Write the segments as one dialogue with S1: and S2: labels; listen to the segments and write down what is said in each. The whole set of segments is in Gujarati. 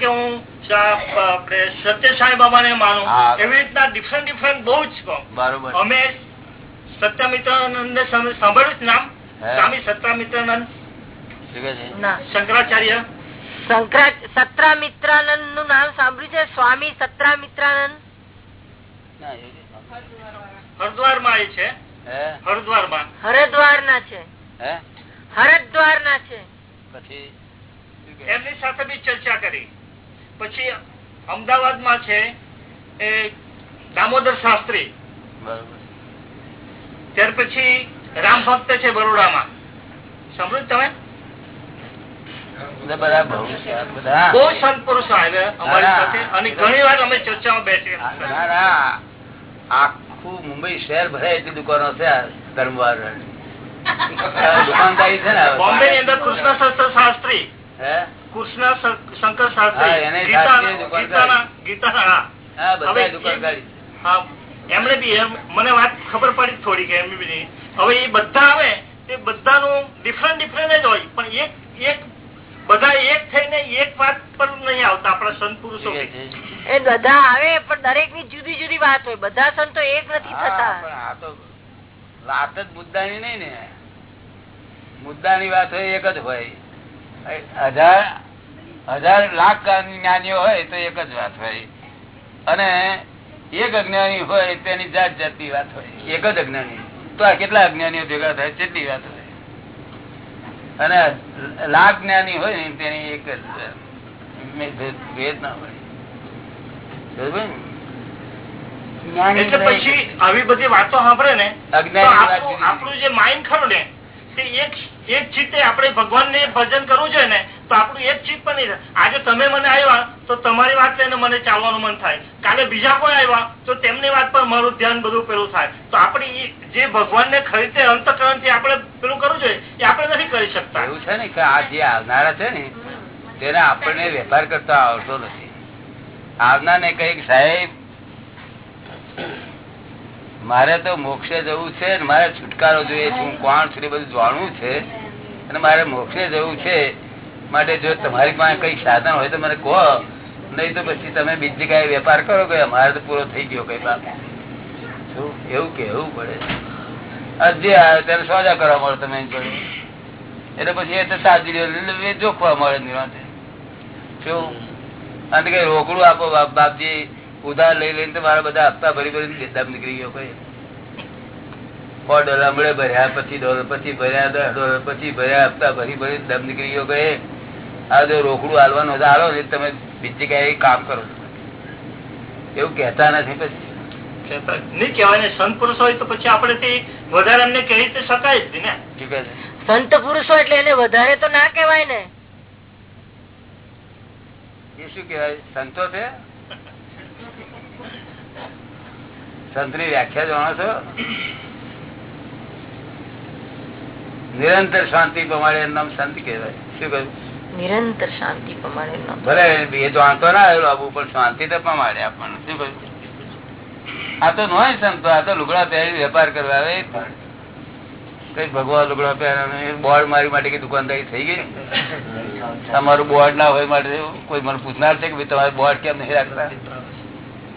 S1: કે હું સત્ય સાંઈ બાબા ને માનું. એવી રીતના ડિફરન્ટ ડિફરન્ટ બહુ જ
S2: બરોબર.
S1: અમે સત્યમિત્રાનંદ સાંભળ્યું જ નામ? સ્વામી સત્યામિત્રાનંદ? શંકરાચાર્ય?
S3: સત્રામિત્રાનંદનું નામ સાંભળ્યું છે? સ્વામી સત્રામિત્રાનંદ.
S1: હરદ્વારમાં એ છે.
S2: હરદ્વારમાં
S1: હરદ્વાર
S3: ના છે.
S2: હે?
S3: હરદ્વાર ના છે.
S2: પછી
S1: એમની સાથે બી ચર્ચા કરી. પછી અમદાવાદમાં છે એ દામોદર શાસ્ત્રી. ત્યાર પછી રામ ભક્ત છે બરોડામાં. સમૃદ્ધ તમે?
S2: બહુ
S1: સંત પુરુષો આવ્યા અમારી સાથે અને ઘણી વાર અમે ચર્ચામાં
S2: બેસી આખું મુંબઈ શહેર ભરાય એટલી દુકાનો છે ધર્મવાર દુકાનદારી છે ને
S1: બોમ્બે ની અંદર કૃષ્ણ શાસ્ત્રી.
S2: હે?
S1: કૃષ્ણ શંકર શાસ્ત્રી.
S2: બધા
S1: એમણે બી મને વાત ખબર પડી થોડી કે એમની બી હવે એ બધા આવે તે બધાનું ડિફરન્ટ ડિફરન્ટ જ હોય. પણ એક એક બધા એક થઈને એક વાત પર નહીં આવતા આપણા સંત પુરુષો?
S3: એ બધા આવે પણ દરેકની જુદી જુદી વાત હોય. બધા સંતો એક નથી થતા.
S2: આ તો વાત જ મુદ્દાની નહીં ને. મુદ્દાની વાત હોય એક જ હોય. હજાર હજાર લાખ જ્ઞાનીઓ હોય તો એક જ વાત હોય. અને એક અજ્ઞાની હોય તેની જાત જાતની વાત હોય. એક જ અજ્ઞાની. તો આ કેટલા અજ્ઞાનીઓ ભેગા થાય? તેટલી વાત હોય. અને લાખ જ્ઞાની હોય ને તેની એક જ. ભેદ- ના હોય.
S1: એટલે પછી આવી બધી વાતો સાંભળે ને તો
S2: અજ્ઞાની વાત
S1: આપણું
S2: જુદી.
S1: આપણું જે માઇન્ડ ખરું ને તે એક એક ચિત્તે આપણે ભગવાન ભજન કરવું જોઈએ ને, તો આપણું એક ચિત્ત પણ નહીં આજે તમે મને આવ્યા, તો તમારી વાત લઈને મને ચાલવાનું મન થાય. કાલે બીજા કોઈ આવ્યા, તો તેમની વાત પર મારું ધ્યાન બધું પેલું થાય. તો આપણે જે ભગવાન ને ખરીદે અંતકરણથી આપણે પેલું કરવું જોઈએ, એ આપણે નથી કરી શકતા.
S2: એવું છે ને કે આ જે આવનારા છે ને, તેને આપણને વેપાર કરતા આવડતો નથી. આવનાર ને કંઈક સાહેબ, મારે તો મોક્ષે જવું છે મારે છુટકારો જોઈએ છે, હું કોણ છું એ બધું જાણવું છે. અને મારે મોક્ષે જવું છે માટે જો તમારી પાસે કઈ સાધન હોય તો મને કહો. નહીં તો પછી તમે બીજી કઈ વેપાર કરો કે અમારે તો પૂરો થઈ ગયો કઈ બાપ. એવું કેવું પડે. જે આવે ત્યારે સોજા કરવા મળે તમે. એટલે પછી એ તો સાજી જોખવા મળે નિરાંતે શું? અને કઈ રોકડું આપો બાપ- બાપજી. ઉધાર લઈ લઈને તો મારા બધા હપ્તા ભરી ભરી દમ નીકળી ગયો કઈ. સો ડોલર હમણાં ભર્યા પછી ડોલર પછી ભર્યા દસ ડોલર પછી ભર્યા હપ્તા ભરી ભરી દમ નીકળી ગયો કઈ આ જો રોકડું હાલવાનું તો હાલો ને તમે બીજી કઈ કામ કરો. એવું કહેતા નથી પછી.
S1: નહીં કહેવાય સંત પુરુષ હોય તો પછી આપણે તે વધારે એમને કહી શકાય જ ને?
S2: શું કહે છે?
S3: સંત પુરુષો એટલે એને વધારે તો ના કહેવાય ને.
S2: એ શું કેવાય સંતો છે? સંતની વ્યાખ્યા જાણો છો? નિરંતર શાંતિ પ્રમાણે નામ સંત કહેવાય. શું કહ્યું?
S3: નિરંતર શાંતિ પ્રમાણે
S2: ભલે એ જાણતો ના આવ્યો આબુ પણ શાંતિ તો પ્રમાણે આપણને. શું કહ્યું? આ તો નોય સંતો આ તો લુગડા પહેરી વેપાર કરવા આવે પણ. કઈ ભગવાન લુગડા પહેરવાનું બોર્ડ મારી માટે કઈ દુકાનદારી થઈ ગઈ? તમારું બોર્ડ ના હોય માટે કોઈ મને પૂછનાર છે કે ભાઈ તમારે બોર્ડ કેમ નહીં રાખતા?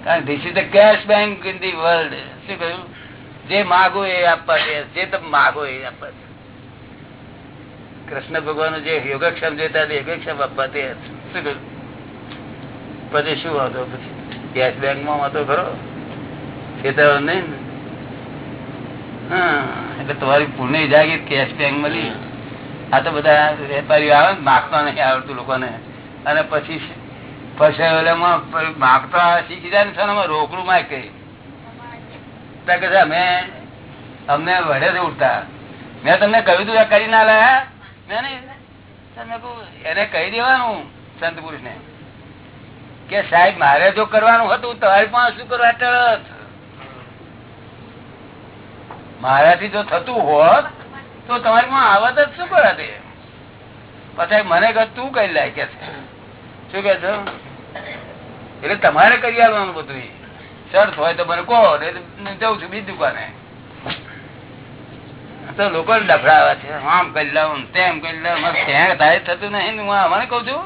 S2: કારણ this is the cash bank in the world શું કહ્યું? જે માગો એ આપવા જે તમે માગો એ આપવા કૃષ્ણ ભગવાન જે યોગક્ષમ જોતા યોગક્ષમ આપવા તે પછી શું હતો પછી કેશ બેંકમાં હતો ખરો ખેતરો નહીં એટલે તમારી પુણે જાગી કેશ બેંક મળી આ તો બધા વેપારીઓ આવે માગતા નહીં આવડતું લોકોને. અને પછી પછી માગતા શીખી જાય ને સોનામાં રોકડું માં કઈ ત્યાં કે અમે, અમને વડે જ ઉઠતા મેં તમને કહ્યું તું કરી ના લાયા. એને કહી દેવાનું સંત પુરુષ ને કે સાહેબ, મારે જો કરવાનું હતું તમારી પાસે શું કરવા ટળત મારાથી જો થતું હોત તો તમારી માં આવત જ શું કરે તે પછી મને કહે, તું કઈ લાય કે શું કે છો? એટલે તમારે કરી આવવાનું બધું. શરત હોય તો મને કહો જઉં છું બીજી દુકાને. તો લોકો ડફડાવે છે. આમ કરી લઉં તેમ કરી લઉં ત્યાં તારે થતું નહીં હું અમારે કઉ છું.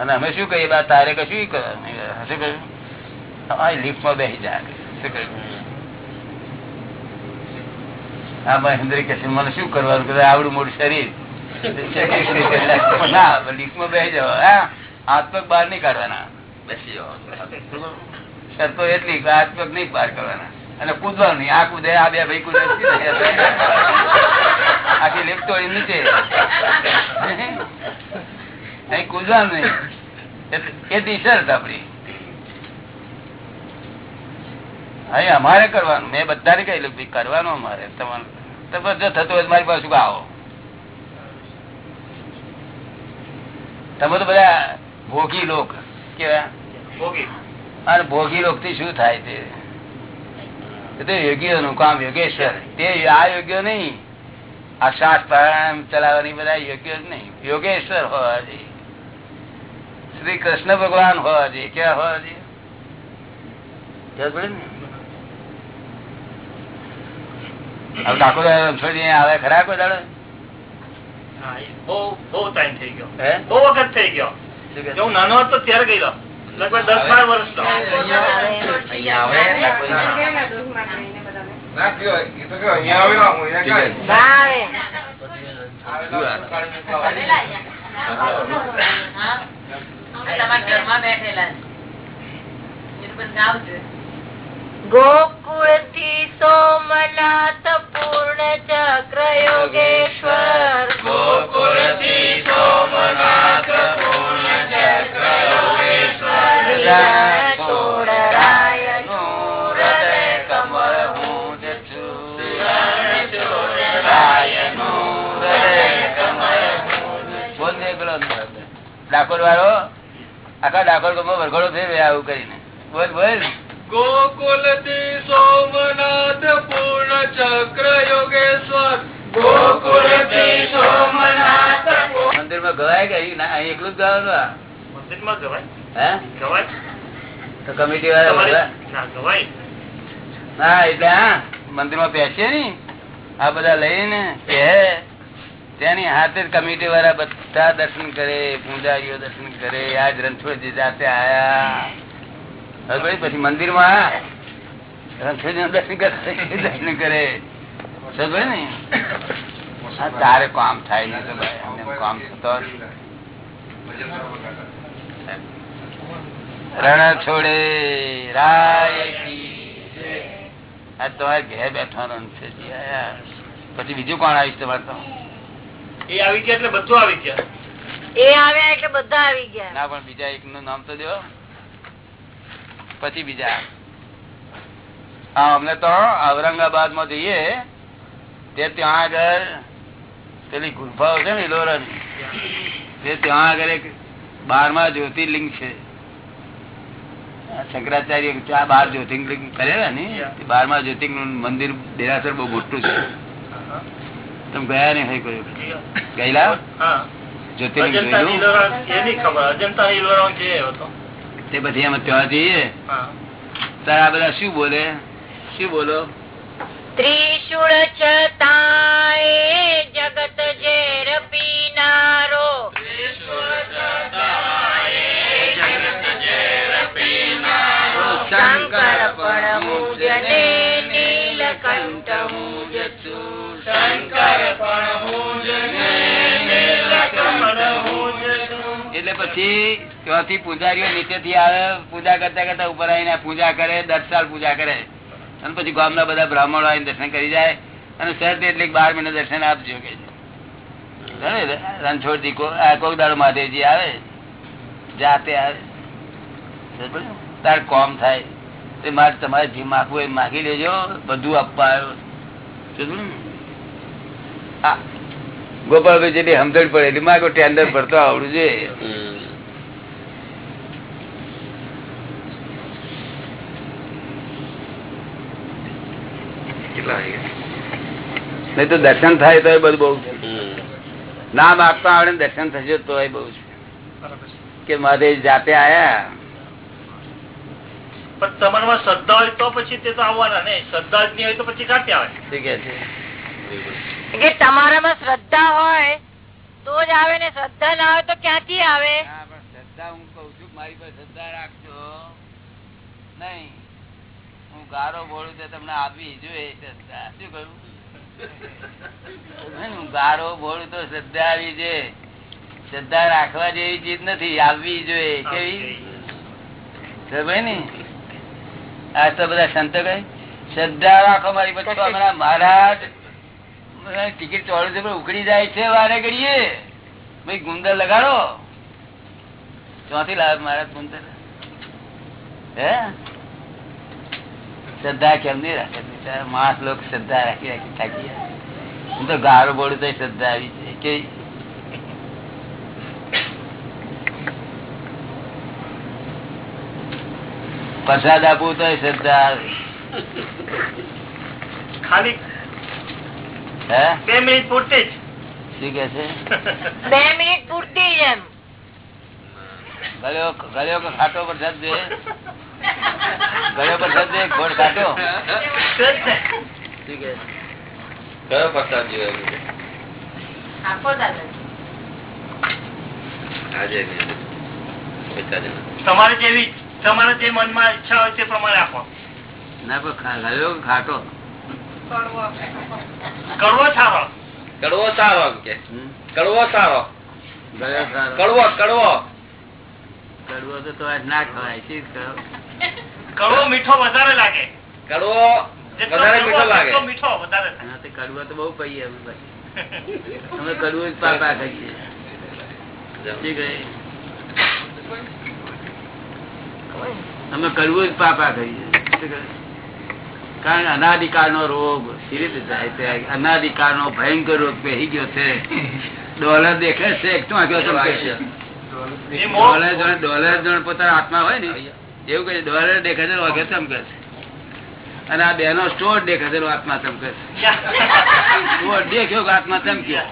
S2: અને અમે શું કહીએ? બા, તારે કશું કહ્યું? તમારી લિફ્ટમાં બેસી જાય શું કહ્યું? હા મહેન્દ્ર કે મને શું કરવાનું? કદાચ આવડું મોટું શરીર. ના લિફ્ટમાં બેસી જાવ હા, હાથ પગ બહાર નહીં કાઢવાના. બેસી જાવ શરતો એટલી હાથ પગ નહીં બહાર કરવાના અને કૂદવાનું નહીં. આ કૂદે આ બે ભાઈ કૂદે આખી લિફ્ટ તો નીચે. અહીં કૂદવાનું નહીં. એ એટલી આપડી અહીં અમારે કરવાનું. મેં બધાને કહેલું ભાઈ કરવાનું અમારે. તમારે તમે જો થતું હોય મારી પાસે આવો તમે તો બધા ભોગી લોક કેવા?
S1: ભોગી.
S2: અને ભોગી લોકથી શું થાય છે એ તો યોગીઓ નું કામ યોગેશ્વર. તે આ યોગ્ય નહીં. આ શ્વાસ પ્રાણાયામ ચલાવવાની બધા યોગ્ય જ નહીં. યોગેશ્વર હોવા જોઈએ. શ્રી કૃષ્ણ ભગવાન હોવા જોઈએ. ક્યાં હોવા જોઈએ? ઠાકોર આવે ખરા કોઈ દાડો?
S1: બહુ બહુ ટાઈમ થઈ ગયો. બહુ વખત થઈ ગયો. હું નાનો હતો ત્યારે ગયેલો. લગભગ દસ બાર
S4: ના
S3: ગોકુળથી સોમનાથ પૂર્ણ ચક્ર યોગેશ્વર. ગોકુળથી હૃદય
S2: ડાકોર વાળો આખા ડાકોર ગમો વરઘોડો થઈ આવું કરીને બોલ બોલ
S4: ગોકુલથી સોમનાથ પૂર્ણ ચક્ર યોગેશ્વર.
S2: મંદિરમાં ગવાય કે અહીં? ના- એકલું જ ગવાનું
S1: મંદિરમાં ગવાય?
S2: તો કમિટી વાળા? હા એટલે હા મંદિરમાં બેસીએ ને આ બધા લઈને કે તેની હાથે કમિટી વાળા બધા દર્શન કરે પૂજારીઓ દર્શન કરે આજ રણછોડજી જાતે આયા. પછી મંદિરમાં રણછોડજી દર્શન કરે દર્શન કરે. ને? તારે કામ થાય નહીં તો ભાઈ અમને કામ થતો. રણ છોડે રાય તમારે ઘેર બેઠવાનો છે પછી બીજું કોણ આવીશ તમારે તો?
S1: એ આવી ગયા એટલે બધું આવી ગયા.
S3: એ આવ્યા એટલે બધા આવી ગયા.
S2: ના પણ બીજા એક નું નામ તો દો. પછી બીજા. હા અમને તો ઔરંગાબાદમાં જઈએ તે ત્યાં આગળ પેલી ગુફાઓ છે ને ઇલોરન તે ત્યાં આગળ એક બારમા જ્યોતિર્લિંગ છે. શંકરાચાર્ય આ બાર જ્યોતિર્લિંગ કરેલા ને તે બારમા જ્યોતિર્લિંગનું મંદિર દેરાસર બહુ મોટું છે. તમે ગયા ને હોય કોઈ ગયેલા? જ્યોતિર્લિંગ
S1: જે
S2: તે પછી અમે ત્યાં જઈએ?
S1: હા.
S2: તારે આ બધા શું બોલે? શું બોલો?
S3: ત્રિશુળ જગત ઝેર પીનારો. શંકર પણ મુજને નીલકંઠ મુજ છું શંકર પણ મુજને નીલકંઠ મુજ છું
S2: એટલે પછી ત્યાંથી પૂજારીઓ નીચેથી આવે પૂજા કરતા કરતા ઉપર આવીને પૂજા કરે દસ સાલ પૂજા કરે. અને પછી ગામના બધા બ્રાહ્મણો આવીને દર્શન કરી જાય. અને શરત એટલે બાર મહિને દર્શન આપજો કે રણછોડજી કોક દાડો મહાદેવજી આવે? જાતે આવે? તાર કોમ થાય તે મારે તમારે જે માગવું એ માગી લેજો બધું આપવા આવ્યો ગોપાલભાઈ જેટલી સમજણ પડે એટલી માગો ટેન્ડર ભરતો આવડું છે. નહીં તો દર્શન થાય તો બધું બહુ. છે આપતા આવડે ને દર્શન થશે તો બહુ છે. કે મારે જાતે આયા
S1: પણ તમારામાં શ્રદ્ધા હોય તો પછી તે તો આવવાના ને શ્રદ્ધા જ નહીં હોય તો પછી ક્યાંથી આવે.
S2: છે.
S3: તમારામાં શ્રદ્ધા હોય તો જ આવે ને શ્રદ્ધા ના હોય તો ક્યાંથી આવે?
S2: શ્રદ્ધા શ્રદ્ધા હું કઉ છું મારી પર શ્રદ્ધા રાખજો. નહીં. હું ગારો બોલું તો તમને આપી જોઈએ શ્રદ્ધા. શું કરું હું ગારો બોલું તો શ્રદ્ધા આવી જોઈએ શ્રદ્ધા રાખવા જેવી ચીજ નથી આવવી જોઈએ. કેવી? ને આ તો બધા સંતો કઈ શ્રદ્ધા રાખો મારી પર હમણાં મહારાજ ટિકિટ ચોળું છે ઉકળી જાય છે વારે ઘડીએ. ભાઈ ગુંદર લગાડો. ચોથી લાવે મારા ગુંદર. હે? શ્રદ્ધા કેમ નહીં રાખે? માણસ લોકો શ્રદ્ધા રાખી રાખી થાકી. હું તો ગારો બોડું તો શ્રદ્ધા આવી છે કે પ્રસાદ આપવું તો શ્રદ્ધા આવે.
S1: ખાલી બે મિનિટ પૂરતી
S2: શું કે છે?
S3: બે મિનિટ પૂરતી જ એમ.
S2: ગળ્યો ગળ્યો ખાટો પ્રસાદ દે ગળ્યો પ્રસાદ દે ઘોડ ખાટો?
S4: કયો પ્રસાદ જોઈએ
S5: આપો દાદા
S4: આજે
S1: તમારે જેવી તમારે જે મનમાં ઈચ્છા હોય તે પ્રમાણે આપો.
S2: ના પણ ખાટો?
S1: કડવો સારો.
S4: કડવો સારો કે. કડવો સારો. કડવો કડવો.
S2: કડવો તો તો આજ ના ખવાય શી કરો
S1: કરવો મીઠો વધારે લાગે.
S4: કડવો વધારે મીઠો લાગે.
S1: મીઠો વધારે.
S2: કડવો તો બહુ પહીએ અમે ભાઈ. અમે કડવું જ પાપા ખાઈએ શી કહે? અમે કરવું જ પાપા શું કારણ અનાધિકાર નો રોગ સી જાય છે? અનાધિકાર નો ભયંકર રોગ પહેરી ગયો છે. ડોલર દેખે છે ડોલર જાણે ડોલર જાણે પોતાના હાથમાં હોય ને એવું કહે ડોલર દેખે છે વાગે ચમકે છે. અને આ બેનો સ્ટોર દેખે છે આત્મા ચમકે છે સ્ટોર દેખ્યો કે આત્મા ચમક્યો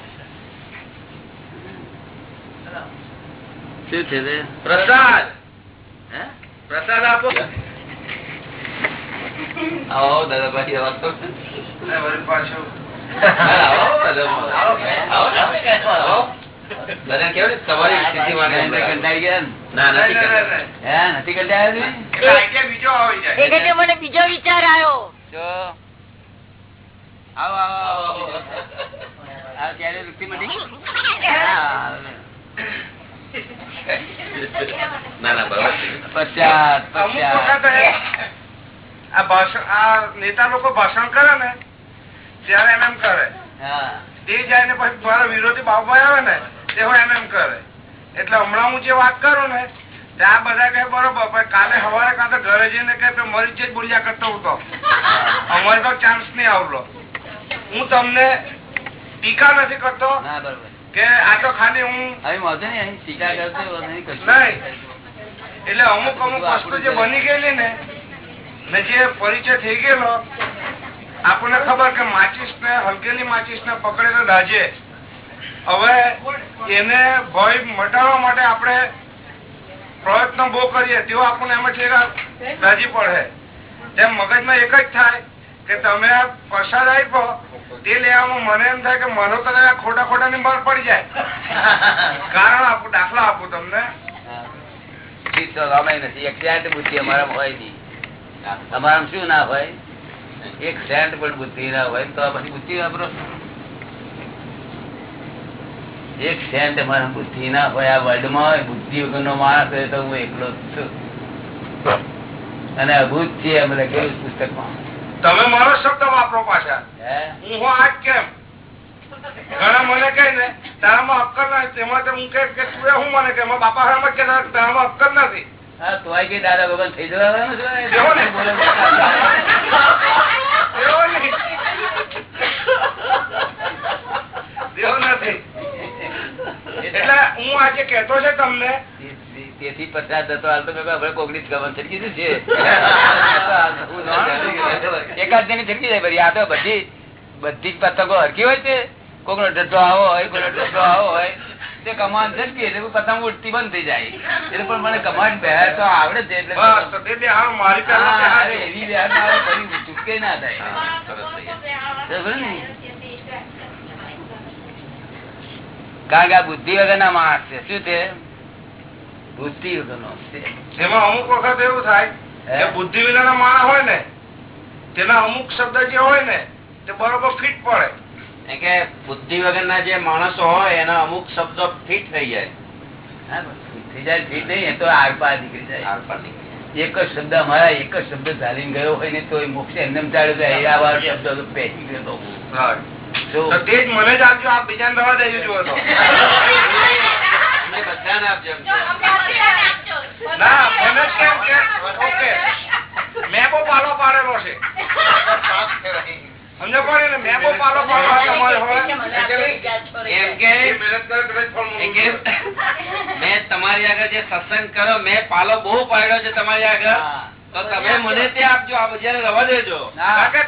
S2: શું છે
S4: પ્રસાદ? પ્રસાદ આપો.
S2: આવો દાદાભાઈ.
S4: પાછું. બીજો આવી જાય.
S3: એ કે છે મને બીજો વિચાર આવ્યો.
S2: જો. આવો આવો આવો આ ક્યારે મટી?
S4: ના ના બરાબર.
S2: પશ્ચાત પશ્ચાત
S6: આ ભાષણ આ નેતા લોકો ભાષણ કરે ને ત્યારે એમ એમ કરે. તે જાય ને પછી મારા વિરોધી બાબા આવે ને તે હું એમ એમ કરે. એટલે હમણાં હું જે વાત કરું ને ત્યાં બધા કહે બરોબર પણ કાલે સવારે કાં તો ઘરે જઈને તો મરી જ બોલ્યા કરતો હતો અમારે તો ચાન્સ નહીં આવલો. હું તમને ટીકા નથી કરતો કે આ તો ખાલી હું
S2: ટીકા કરતો. નહીં.
S6: એટલે અમુક અમુક વસ્તુ જે બની ગયેલી ને ને જે પરિચય થઈ ગયેલો આપણને ખબર કે માચીસ ને હલકેલી માચીસ ને પકડે તો દાજે. હવે એને ભય મટાડવા માટે આપણે પ્રયત્ન બહુ કરીએ તેઓ આપણને એમ છે રાજી દાજી પડે. તેમ મગજમાં એક જ થાય કે તમે પ્રસાદ આપ્યો તે લેવામાં મને એમ થાય કે મને કદાચ ખોટા ખોટા ની બહાર પડી જાય. કારણ આપું દાખલા આપું તમને.
S2: ઠીક તો અમે નથી. એક સેન્ટ બુદ્ધિ અમારા હોય નહીં. અમારા શું ના હોય? એક સેન્ટ પણ બુદ્ધિ ના હોય તો પછી બુદ્ધિ વાપરો. એક સેન્ટ અમારા બુદ્ધિ ના હોય આ વર્લ્ડમાં બુદ્ધિ વગર નો માણસ હોય તો હું એકલો જ છું. અને અભૂત છે અમે લખેલું પુસ્તકમાં
S6: તમે મારો શબ્દ વાપરો પાછા.
S2: હું?
S6: આજ કેમ? ઘણા મને કહે ને તારામાં અક્કલ નથી તેમાં તો હું કે તું હું મને કે બાપા સામે કે તારામાં અક્કલ નથી.
S2: દાદા ભગવાન થઈ જવાનું
S6: એટલે હું આજે કેતો છે તમને
S2: તેથી પ્રસાદ હતો હાલ તો કહ્યું, આપણે ગમન છટકી દીધું છે. એકાદ જણી છટકી જાય ફરી. આ તો બધી બધી જ પતંગો હરકી હોય છે? કોક નો ડટ્ટો આવો હોય કોઈનો ડટ્ટો આવો હોય તે કમાન છટકી એટલે પતંગ ઉડતી બંધ થઈ જાય. એટલે પણ મને કમાન બેહાર તો આવડે છે એટલે
S6: તો તે
S2: એવી બેહાર ના આવે ફરી ચૂકે ના થાય. ને? કારણ કે આ બુદ્ધિ વગર ના માણસ છે શું છે? બુદ્ધિ વગર નો
S6: એમાં અમુક વખત એવું થાય બુદ્ધિ વિના ના માણસ હોય ને તેના અમુક શબ્દ જે હોય ને તે બરોબર ફિટ પડે.
S4: કે બુદ્ધિ વગરના જે માણસો હોય એના અમુક શબ્દો ફિટ થઈ જાય.
S2: થઈ જાય ઠીક નહીં તો આરપાર નીકળી જાય.
S4: આર નીકળી
S2: એક જ શબ્દ અમારા એક જ શબ્દ ચાલીને ગયો હોય ને તો એ મોક્ષ એમને ચાલ્યો જાય. આવા શબ્દ તો ગયો તો.
S6: તો
S2: તો
S6: તે જ મને જ આપજો આપ બીજાને દવા દેજો જુઓ તો.
S4: બધાને આપજો
S6: ના મને કેમ કે ઓકે. મેં બહુ પાલો પાડેલો છે. સમજો પડે ને મેં બહુ પાલો પાડેલો તમારે
S4: એમ કે મેં તમારી આગળ જે સત્સંગ કર્યો મેં પાલો બહુ પાડ્યો છે તમારી આગળ.
S2: હા.
S4: તો તમે મને તે આપજો આ રવા દેજો.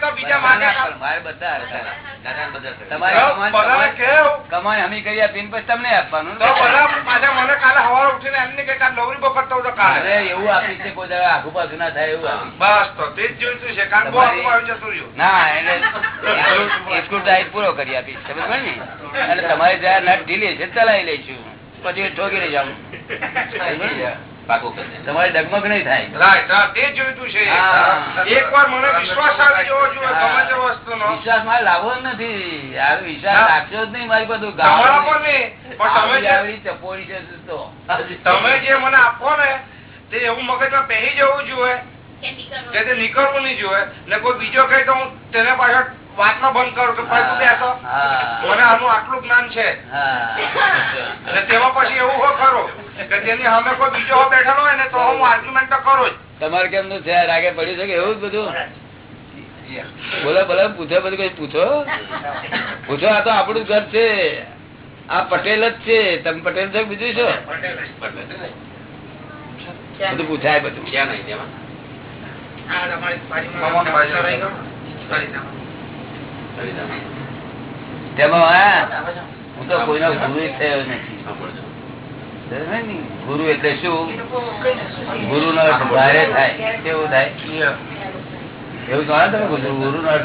S6: તો બીજા
S2: મારે બધા. તમારે કમાન હમી કરી આપીને પછી તમને આપવાનું.
S6: પાછા મને કાલે સવારે ઉઠીને એમને કઈ કાલે નોકરી બો કરતો હતો કાલે.
S2: એવું આપી છે કોઈ દાડો. આઘું પાછું ના થાય એવું
S6: બસ તો તે જ જોઈતું છે? કારણ બહુ આગળ આવી જતું રહ્યું.
S2: ના એટલે સ્કૂલ ટાઈટ પૂરો કરી આપીશ સમજ ને? અને તમારે જયારે નટ ઢીલી છે ચલાવી લઈશું. પછી ઠોકી લઈ જાઉં
S4: પાકું કરી
S2: તમારે ડગમગ નહીં થાય.
S6: તે જોઈતું છે.
S2: હા.
S6: મને વિશ્વાસ આવી જવો જોઈએ વસ્તુનો.
S2: વિશ્વાસ મારે લાવવો જ નથી. આ વિશ્વાસ રાખ્યો જ નહીં મારી બધું
S6: તમારા પર નહીં પણ તમે
S2: ચપોડી છે તો?
S6: તમે જે મને આપો ને તે એવું મગજમાં પહેરી જવું જોઈએ. કે તે નીકળવું નહીં જોઈએ. ને કોઈ બીજો કઈ તો હું તેને પાછળ વાતમાં બંધ કરો કે ભાઈ બેસો. મને આનું આટલું જ્ઞાન છે.
S2: હા.
S6: તેમાં પછી એવું ખરું કે જેની અમે કોઈ બીજો બેઠેલો હોય ને તો હું આર્ગ્યુમેન્ટ તો કરું જ.
S2: તમારે કેમનું છે? રાગે પડ્યું છે કે એવું જ બધું? બોલો બોલો પૂછો બધું કઈ પૂછો? પૂછો આ તો આપણું ઘર છે. આ પટેલ જ છે. તમે પટેલ છો બીજું છો બધું પૂછાય બધું.
S4: ક્યાં નહીં તેમાં?
S6: મામાની બાજુ.
S4: ફરીદામાં.
S2: તેમાં હા હું તો કોઈનો ગુરુ થયો નથી? ગુરુ એટલે શું? ગુરુ નો ભારે થાય. કેવું થાય? એવું કહો તમે ગુરુ ગુરુ નો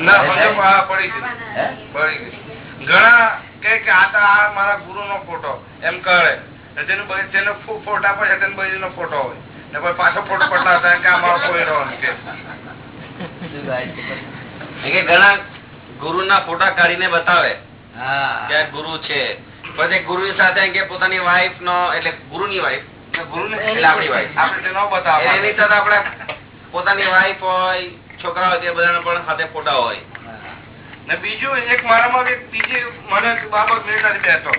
S6: ઘણા કે કે આ તો આ મારા ગુરુ નો ફોટો. એમ કહે. તેનું બધી- તેનો ફો- ફોટા પર છે તેનો બધી નો ફોટો હોય. ને પછી પાછો ફોટો પટલાતા કે આ મારો કોઈ રહ્યો કે.
S2: શું
S4: ઘણા ગુરુના ફોટા કાઢીને બતાવે કે ગુરુ છે. પછી ગુરુ સાથે કે પોતાની વાઈફ નો એટલે ગુરુની વાઈફ
S6: ગુરુ ની
S4: વાઈફ
S6: ન
S4: પોતાની વાઈફ હોય છોકરા હોય તે બધાના પણ સાથે ફોટા હોય.
S6: ને બીજું એક મારામાં બીજી મને બાબત મેળ નથી બેસતો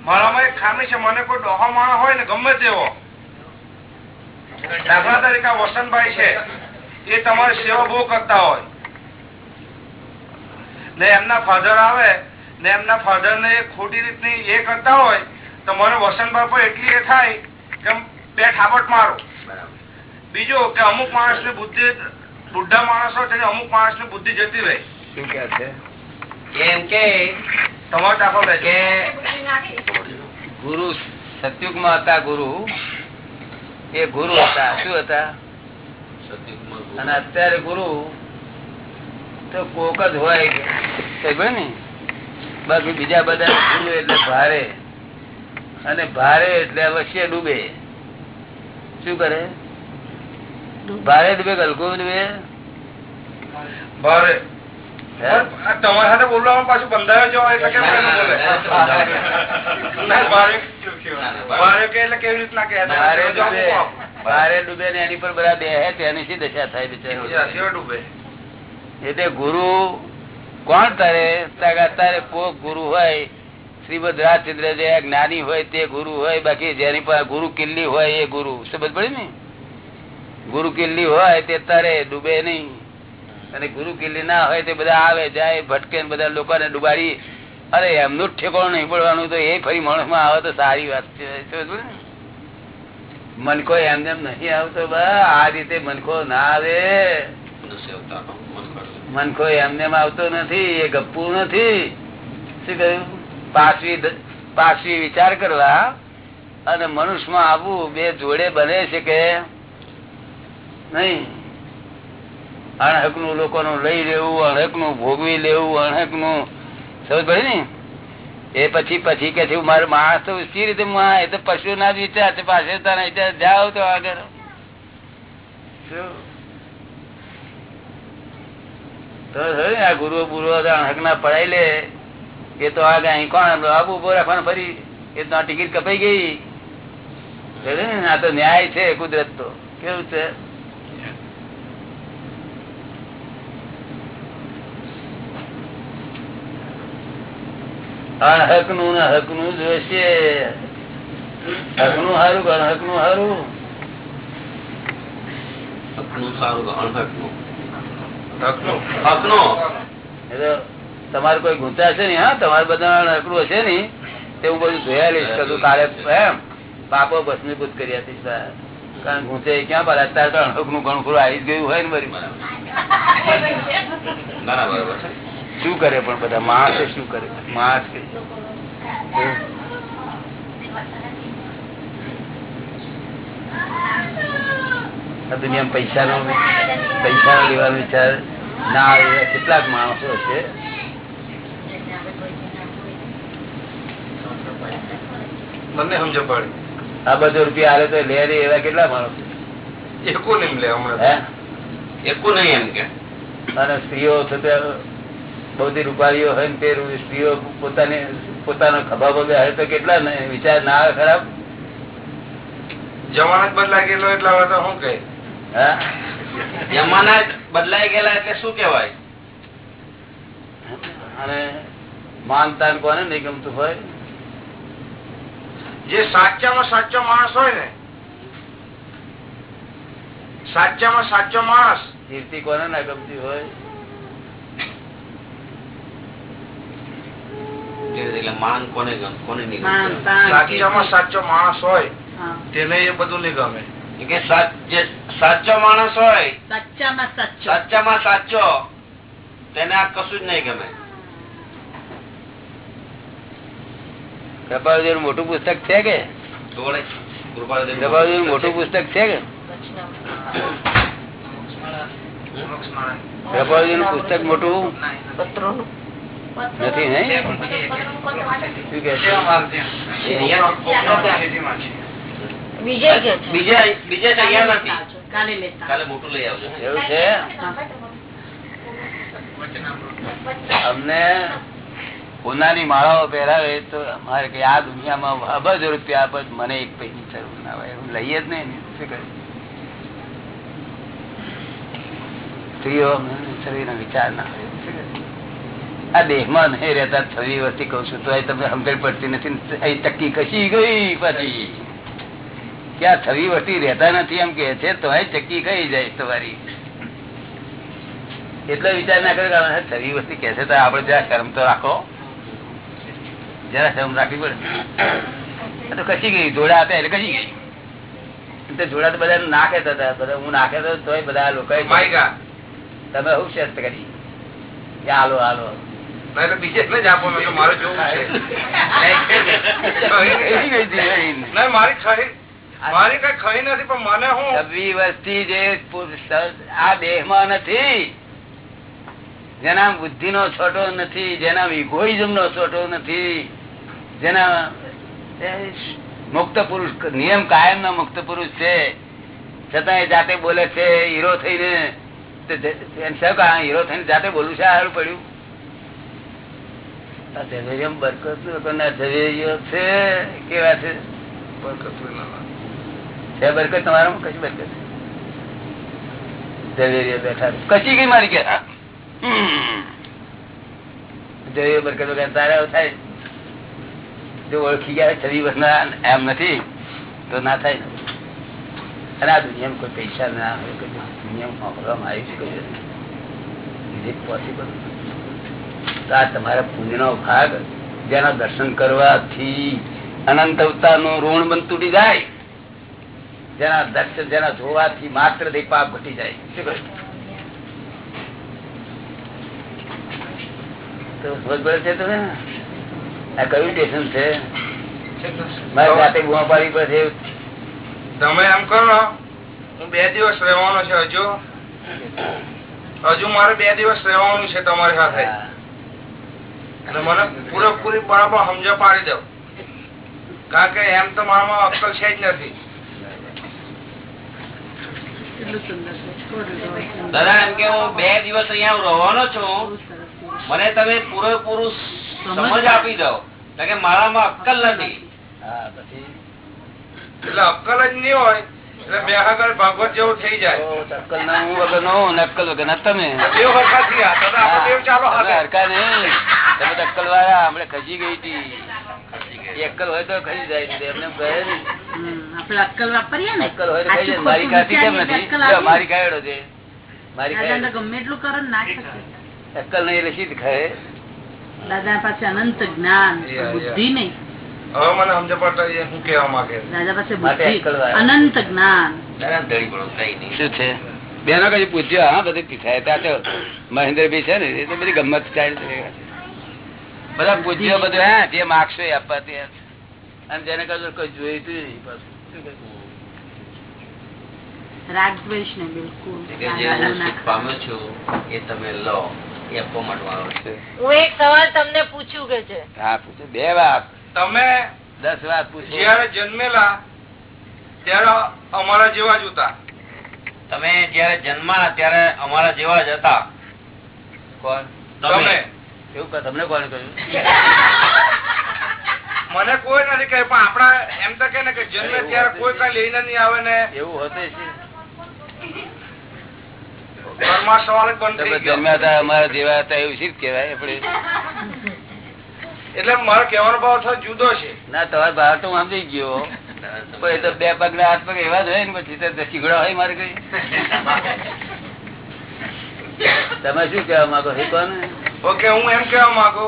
S6: મારામાં એક ખામી છે મને કોઈ ડોહો માણસ હોય ને ગમે તેવો. દાખલા તરીકે વસંતભાઈ છે એ તમારી સેવા બહુ કરતા હોય. ને એમના ફાધર આવે ને એમના ફાધર ને ખોટી રીતની એ કરતા હોય તો મને વસંતભાઈ પર એટલી એ થાય કે બે ઠાપટ મારો. બીજો કે અમુક માણસની બુદ્ધિ બુઢા માણસો છે અમુક માણસની બુદ્ધિ જતી રહી.
S2: શું કે છે?
S4: એમ કે
S6: તમારો દાખલો
S4: કે
S2: ગુરુ સતયુગમાં હતા ગુરુ. એ ગુરુ હતા. શું હતા? અને અત્યારે ગુરુ તો કોક જ હોય. ને? બાકી બીજા બધા ડૂબે એટલે ભારે. અને ભારે એટલે અવશ્ય ડૂબે. શું કરે? ભારે ડૂબે ગલકો ડૂબે?
S6: ભારે. તમારા આ તમારી સાથે બોલવામાં પાછું બંધાયો જો એટલે કેમ બોલે ભારે ભારે એટલે કેવી રીતના કહે
S2: ભારે ડૂબે. ભારે ડૂબે ને એની પર બધા બેહે તેની શી દશા થાય બિચારો
S6: ડૂબે.
S2: એટલે ગુરુ કોણ તારે? તારે પોક ગુરુ હોય, શ્રીમદ રાજચંદ્ર જે જ્ઞાની હોય તે ગુરુ હોય, બાકી જેની પાસે ગુરુ કિલ્લી હોય એ ગુરુ. સમજ પડી ને? ગુરુ કિલ્લી હોય તે તારે ડૂબે નહીં. અને ગુરુ કિલ્લી ના હોય તે બધા આવે, જાય, ભટકે બધા લોકોને ડુબાડી. અરે, એમનું જ ઠેકો નહીં પડવાનું તો એ ફરી માણસમાં આવે તો સારી વાત છે. સમજ પડે? મનકો એમને એમ નહીં આવતો, બા. આ રીતે મનકો ના આવે. મનખો એમને આવતો નથી, એ ગપ્પુ નથી. શું કહ્યું? પાછવી પાછવી વિચાર કરવા અને મનુષ્યમાં આવવું બે જોડે બને છે કે નહીં? અણહકનું લોકોનું લઈ લેવું અણહકનું ભોગવી લેવું અણહકનું સમજ પડે ને? એ પછી પછી કે છે, મારે માણસ તો સી રીતે હું એ તો પશુ ના જ વિચાર છે પાસે જાઓ તો આગળ. શું? તો આ ગુરુ બુરુ હક ના પડાઈ લે. એ તો આગળ અહીં કોણ? આબુ ઊભો રાખવાનું ફરી. એ તો ટિકિટ કપાઈ ગઈ. આ તો ન્યાય છે કુદરત તો. કેવું છે? હકનું ને હકનું જોશે. હકનું સારું હક અણહકનું સારું
S4: હકનું સારું અણહકનું
S6: હકનું.
S4: હકનું.
S2: તમારે કોઈ ગુંચા છે ને હા? તમારે બધા અણહકનું હશે ને તે હું બધું જોયા લઈશ કદું કાલે એમ. પાપો ભસ્મીભૂત કરી હતી કારણ ગુંચે ક્યાં પર અત્યારે તો અણહક ઘણું ખરું આવી જ ગયું હોય ને બરી
S4: ના ના છે.
S2: શું કરે પણ બધા? માણસે શું કરે? માણસ કે આ દુનિયામાં પૈસા નો પૈસા લેવાનો વિચાર ના આવે કેટલાક માણસો છે.
S6: મને સમજ પડે.
S2: આ બધો રૂપિયા આવે તો લે રે એવા કેટલા માણસો
S6: એકો નહીં લે હમણાં
S4: એકું નહીં એમ કે.
S2: અને સ્ત્રીઓ છે બધી રૂપાળીઓ હોય ને તે સ્ત્રીઓ પોતાની પોતાનો ખભા બગા હોય તો કેટલા વિચાર ના આવે ખરાબ?
S6: જમાનત બદલા ગયેલો એટલે હવે શું કહે?
S4: જમાના બદલાઈ ગયેલા એટલે શું કેવાય
S2: અને માનતા કોને નહીં ગમતું હોય?
S6: જે સાચામાં સાચો માણસ હોય ને સાચામાં સાચો માણસ
S2: કીર્તિ કોને ના ગમતી હોય?
S4: એટલે માન કોને ગમે કોને નહીં
S6: સાચામાં સાચો માણસ હોય તેને એ બધું નહીં ગમે.
S4: કે સાચો માણસ હોય સાચામાં સાચો. તેને આ કશું જ નહીં ગમે.
S2: કૃપાલજી નું મોટું પુસ્તક છે કે? કૃપાલજી નું મોટું પુસ્તક છે કે? કૃપાલજી નું પુસ્તક મોટું નથી નહીં? શું કે
S4: બીજા બીજા તૈયાર નથી.
S5: કાલે
S4: મોટું લઈ આવજો.
S2: એવું છે? અમને ઉનાની માળાઓ પહેરાવે તો અમારે કે આ દુનિયામાં અબજ રૂપિયા અબજ મને એક પૈકી જરૂર ના હોય. એવું લઈએ જ નહીં શું? સ્ત્રીઓ અમને વિચાર ના આ દેહમાં નહીં રહેતા છવી વસ્તી કઉ છું તો તમે સમજણ પડતી નથી અહીં ટકી કશી ગઈ પછી. ક્યાં છવી વસ્તી રહેતા નથી એમ કે છે તો ચક્કી કઈ જાય તમારી? એટલો વિચાર ના કરે કે છવી વસ્તી કે છે તો આપડે જરા શરમ તો રાખો. જરા શરમ રાખવી પડે. તો કચી ગઈ જોડા હતા એટલે કચી ગઈ? જોડા તો બધા નાખે હતા બધા હું નાખે તો તોય બધા લોકો તમે હું શ્રેષ્ઠ કરી? કે હાલો
S6: બીજે મારે મારી કઈ ખરી નથી પણ મને હું
S2: છવ્વી વર્ષથી જે પુરુષ- દેહમાં નથી. જેના બુદ્ધિ નો છોટો નથી જેના ઇગોઇઝમ નો છોટો નથી જેના મુક્ત પુરુષ નિયમ કાયમ નો મુક્ત પુરુષ છે. છતાં એ જાતે બોલે છે હીરો થઈને. હીરો થઈને જાતે બોલું છે સારું પડ્યું. આ બરકત છે કેવા છે? છે બરકત તમારામાં કશી બરકત બરકત વગર તારે થાય? પૈસા ના આવી ઇટ પોસિબલ આ તમારા પુણ્યનો ભાગ, જેના દર્શન કરવાથી અનંત અવતારનું ઋણ તૂટી જાય. જેના દર્શન જેના જોવાથી માત્ર પાપ ઘટી જાય. શું કહ્યું? તો સમજ પડે છે તમે? આ કયું સ્ટેશન છે? મારે જાતે બુઆ પાડી પડે
S6: તમે એમ કરો હું બે દિવસ રહેવાનો છે હજુ. હજુ મારે બે દિવસ રહેવાનું છે તમારી સાથે. એટલે મને પૂરેપૂરી બરાબર સમજ પાડી દઉં કારણ કે એમ તો મારામાં અક્કલ છે જ નથી
S5: કેટલું સુંદર છે થોડું
S4: દાદા એમ કે હું બે દિવસ અહિયાં રહેવાનો છું. મને તમે પૂરેપૂરું સમજ આપી દો. કે મારામાં અક્કલ નથી.
S6: એટલે અક્કલ જ નહીં હોય એટલે બે આગળ ભાગવત જેવું થઈ જાય.
S2: અક્કલ ના હું વગર નો અક્કલ વગર ના તમે.
S6: હાથે.
S2: નહીં. તમે અક્કલ વાળા હમણાં ખસી ગઈ હતી. અક્કલ હોય તો ખરી જાય એમને કહે નહીં.
S5: અક્કલ વાપરીએ ને
S2: અક્કલ હોય તો મારી કાઢી કેમ નથી? મારી કાઢ્યો છે. મારી
S5: ગમે એટલું કરો ના શકે.
S2: અક્કલ નહીં એટલે શીત ખાય.
S5: દાદા પાસે અનંત જ્ઞાન. બુદ્ધિ નહીં.
S6: હવે મને સમજ પડતા એ શું માંગે. છે.
S5: દાદા પાસે બુદ્ધિ અનંત જ્ઞાન.
S2: શું છે? બેનો કઈ પૂછ્યો? હા બધું પીસાય મહેન્દ્રભાઈ છે ને એ તો બધી ગમત ચાલે છે. બધા પૂછ્યો બધું હા. જે માગશો એ આપવા ત્યાં અને જેને કહ્યું કોઈ જોયું નહીં પાછું.
S5: રાગ દ્વેષ ને બિલકુલ દાદાનું ના ખાવું.
S4: પામ્યો છું એ તમે લો એ આપવા માંડવાનો છે.
S3: હું એક સવાલ તમને પૂછ્યું કે છે?
S2: હા પૂછો. બે વાત
S6: તમે
S2: દસ વાત પૂછો.
S6: જયારે જન્મેલા ત્યારે અમારા જેવા જ હતા.
S4: તમે જયારે જન્મા ત્યારે અમારા જેવા જ હતા.
S2: કોણ?
S6: તમે.
S2: એવું તમને કોણ કહ્યું?
S6: મને કોઈ નથી કહ્યું પણ આપડા એમ તો કે ને કે જન્મે ત્યારે કોઈ કઈ લઈને નહીં આવે ને.
S2: એવું અમારા જેવા હતા શીખ આપણે?
S6: એટલે મારો ભાવ થોડો જુદો છે.
S2: ના તમારે બહાર તો હું સમજી ગયો. એ તો બે પગ ના હાથ પગ એવા જ હોય ને પછી તો હોય મારે કઈ. તમે શું કેવા માંગો કોને?
S6: ઓકે હું એમ કેવા માંગુ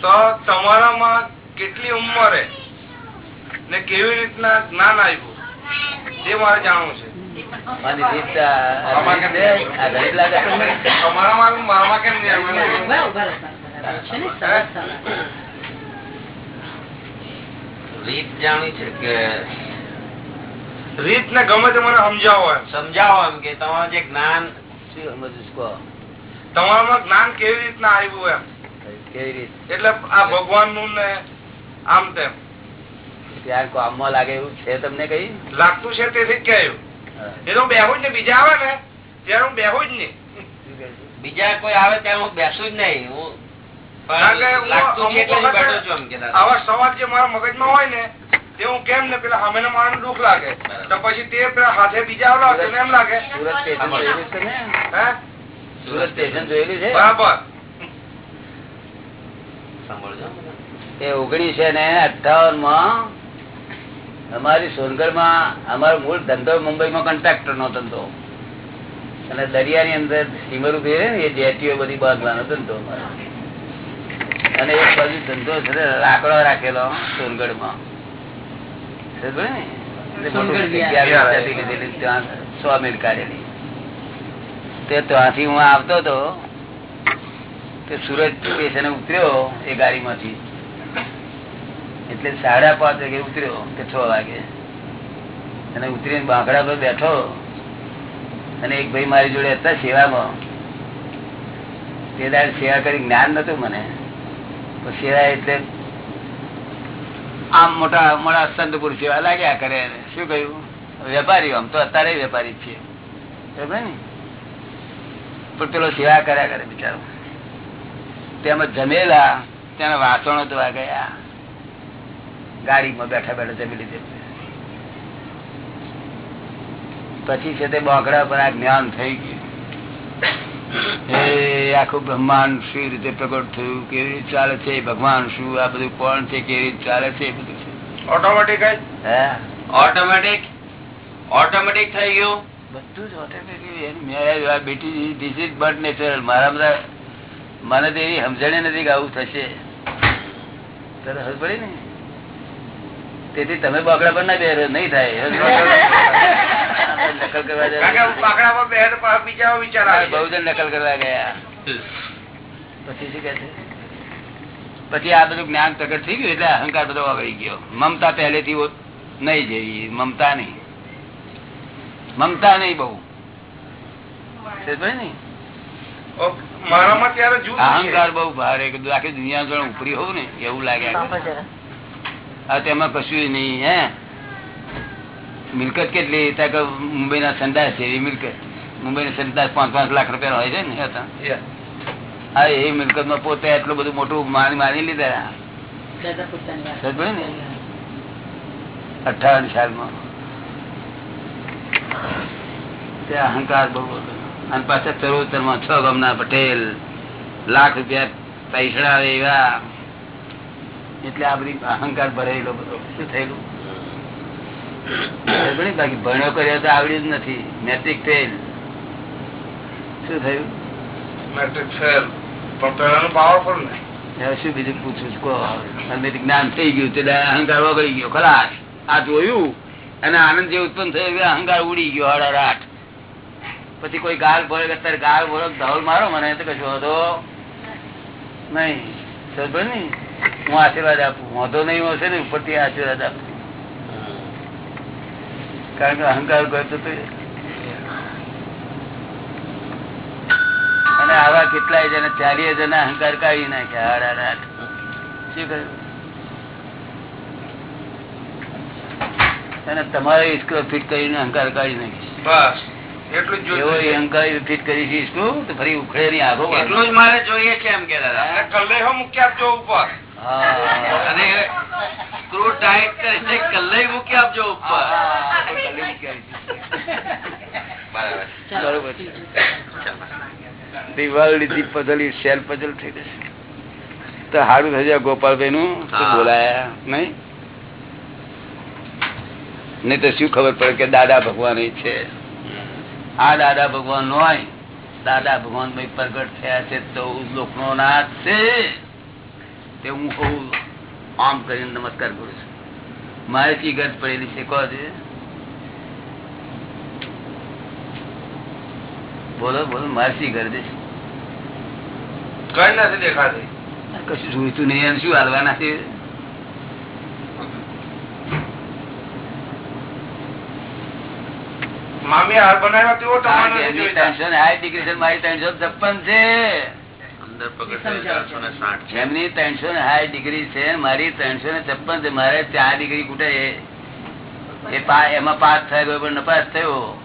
S6: તો તમારામાં કેટલી ઉંમરે ને કેવી રીતના જ્ઞાન આવ્યું તે મારે જાણવું છે.
S2: રીત આ છે, તમને?
S4: કે
S6: રીત ને ગમે તે મને સમજાવો
S4: સમજાવો એમ કે તમારું જે જ્ઞાન
S2: શું સમજુ?
S6: તમારામાં જ્ઞાન કેવી રીતના આવ્યું એમ?
S2: કેવી રીત?
S6: એટલે આ ભગવાનનું ને આમ તેમ.
S2: ત્યાં કામમાં લાગે એવું છે તમને કઈ?
S6: લાગતું છે તેથી જ કહ્યું.
S2: હું.
S6: બેહું જ ને બીજા આવે ને ત્યારે હું બેહું જ નહીં?
S4: બીજા કોઈ આવે ત્યારે હું બેસું જ નહીં. હું એટલે.
S6: આવા સવાલ જે મારા મગજમાં હોય ને તે હું કેમ ને પેલા સામેના માણસ દુઃખ લાગે. તો પછી તે પેલા હાથે બીજા તેને એમ લાગે.
S2: સુરત સ્ટેશન જોયેલું છે?
S6: બરાબર.
S4: સાંભળજો.
S2: એ ઓગણીસો ને અઠાવનમાં અમારી સોનગઢમાં અમારો મૂળ ધંધો મુંબઈ માં કોન્ટ્રાક્ટર નો ધંધો. અને દરિયાની અંદર સ્ટીમર ઊભી રહે ને એ જેટીઓ બધી બાંધવાનો ધંધો અને એક બાજુ ધંધો છે લાકડો રાખેલો સોનગઢમાં સો મિનિટ કાઢેલી. ત્યાંથી હું આવતો હતો તે સુરત સ્ટેશને ઉતર્યો એ ગાડીમાંથી. એટલે સાડા પાંચ વાગે ઉતર્યો કે છ વાગે. અને ઉતરીને બાંકડા પર બેઠો અને એક ભાઈ મારી જોડે હતા સેવામાં. તે દાડ સેવા કરી જ્ઞાન નતું મને. તો સેવા એટલે આમ મોટા મોટા સંત પુરુષ જેવા લાગ્યા કરે. શું કહ્યું? વેપારી આમ તો અત્યારે વેપારી જ છીએ. બરાબર ને? પણ પેલો સેવા કર્યા કરે બિચારો. તેમાં જમેલા ત્યાં વાસણો ધોવા ગયા. ગાડીમાં બેઠા બેઠા જમી લીધે. પછી છે તે બોકડા પર આ જ્ઞાન થઈ ગયું. એ આખું બ્રહ્માંડ શી રીતે પ્રગટ થયું? કેવી રીતે ચાલે છે? ભગવાન શું? આ બધું કોણ છે? કેવી રીતે ચાલે છે? બધું છે.
S6: ઓટોમેટિક
S2: હે?
S4: ઓટોમેટિક ઓટોમેટિક થઈ ગયું?
S2: બધું જ automatically બેટી ધીસ ઇઝ બટ નેચરલ મારા બધા મને તો એવી સમજણી નથી કે આવું થશે. પડી ને? તેથી તમે બાકડા પર ના બેરો નહીં થાય. નકલ કરવા
S6: કારણ કે
S2: જાય
S6: બાકડા પર બે તો પાછા બીજા વિચાર આવે
S2: બહુ જણ નકલ કરવા ગયા. પછી શું કે છે? પછી આ બધું જ્ઞાન પ્રગટ થઈ ગયું એટલે અહંકાર બધો વગડી ગયો. મમતા પહેલેથી નહીં જેવી મમતા નહીં. મમતા નહીં બહુ. અહંકાર બહુ ભારે આખી દુનિયા જોડે ઉપરી હોવ ને એવું લાગે તેમાં કશું નહીં હે? મિલકત કેટલી? ત્યાં ના મુંબઈના સંદાસ છે એવી મિલકત. મુંબઈ ના સંદાસ પાંચ પાંચ લાખ રૂપિયા હોય છે ને હતા હા એ મિલકતમાં પોતે એટલું બધું મોટું માની માની લીધા.
S5: અઠાવન સાલ વાત.
S2: સમજ પડી ને અઠાવન સાલમાં તે અહંકાર બહુ હતો. અને પાછા ચરોતરમાં છ ગમના પટેલ લાખ રૂપિયા પૈસા એવા. એટલે આ બધી અહંકાર ભરેલો બધો. શું થયેલું? બાકી ભણ્યો કર્યો તો આવડ્યું જ નથી. Matric fail. શું થયું?
S6: Matric fail. પણ પેલાનું પાવરફુલ ને.
S2: હવે શું બીજું પૂછું છું? કહો જ્ઞાન થઈ ગયું તે અહંકાર વગડી ગયો. ખરા આ જોયું? અને આનંદ જે ઉત્પન્ન થયો એ અહંકાર ઉડી ગયો હડારાટ પછી કોઈ ગાળ ભરે અત્યારે ગાળ ભરો ધોલ મારો? મને તો કશું હતો નહીં. હું આશીર્વાદ આપું. વાંધો નહીં હશે ને ઉપરથી આશીર્વાદ આપું. કારણ કે અહંકાર કરતો તો અને આવા કેટલાય જણા ચાલીએ જણા અહંકાર કાઢી નાખ્યા હાડારાટ શું કહ્યું અને તમારે ઇસ્કો ફિટ કરીને અહંકાર કાઢી નાખી
S6: બસ. એટલું જ
S2: એવો
S6: જોયું
S2: અહંકાર ફિટ કરી છે સ્ક્રો તો ફરી ઉખડે નહીં આગો
S4: એટલું જ મારે જોઈએ છે એમ કે દાદા?
S6: કલ્લે મૂકી આપજો ઉપર.
S4: અને સ્ક્રૂ ટાઈટ કરી છે કલ્લે મૂકી આપજો ઉપર. બરાબર
S2: બરોબર છે The world is the puzzle is shell puzzle થઈ જશે. તો સારું થઈ જાય ગોપાલભાઈ નું બોલાયા નહીં? નહીં તો શું ખબર પડે કે દાદા ભગવાન છે. આ દાદા ભગવાન નો હોય. દાદા ભગવાન ભાઈ પ્રગટ થયા છે તો લોક નો નાથ છે. તે હું કહું આમ કરીને નમસ્કાર કરું છું. મારે શી ગત પડેલી છે કહો છે બોલો બોલો મારે શી ગરજ
S6: કઈ નથી દેખાતી.
S2: કશું જોઈતું નહીં શું હાલવાના છે
S6: મામી હાર બનાવ્યા તેવો
S2: કારણ કે
S6: તમારે
S2: એમની
S6: જોઈતા.
S2: 360 ડિગ્રી છે મારી ત્રણસો છપ્પન છે
S4: અંદર પકડ ચારસો ને સાઠ છે
S2: એમની ત્રણસો ને સાઠ ડિગ્રી છે મારી ત્રણસો ને છપ્પન છે. મારે ચાર ડિગ્રી કુટે એમાં પાસ થયો પણ નપાસ થયો.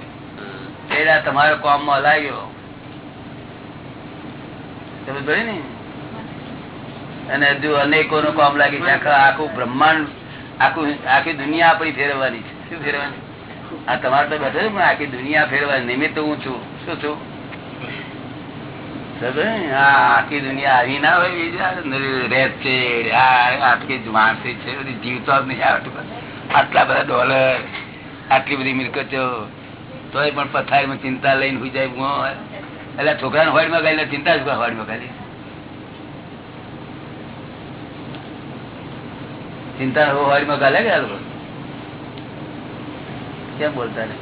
S2: પેલા તમારો કોમમાં લાગ્યો. તમે પડી ને? અને હજુ અનેકો નો કોમ લાગી છે. આખા આખું બ્રહ્માંડ આખું આખી દુનિયા આપણી ફેરવવાની છે. શું ફેરવાની આ તમારે તો બેઠો આખી દુનિયા ફેરવા નિમિત્ત હું છું. શું છું? આખી દુનિયા આવી ના હોય રેત છે આટલી જ માણસી છે, બધી જીવતો જ નહીં આટલા બધા ડોલર, આટલી બધી મિલકતો. તોય પણ પથારીમાં ચિંતા લઈને હુઈ જાય એટલે છોકરાને હોડમાં ગયેલા ચિંતા જ હોડમાં ખાલી ચિંતા હોડમાં ગાલે ગયા કેમ બોલતા ને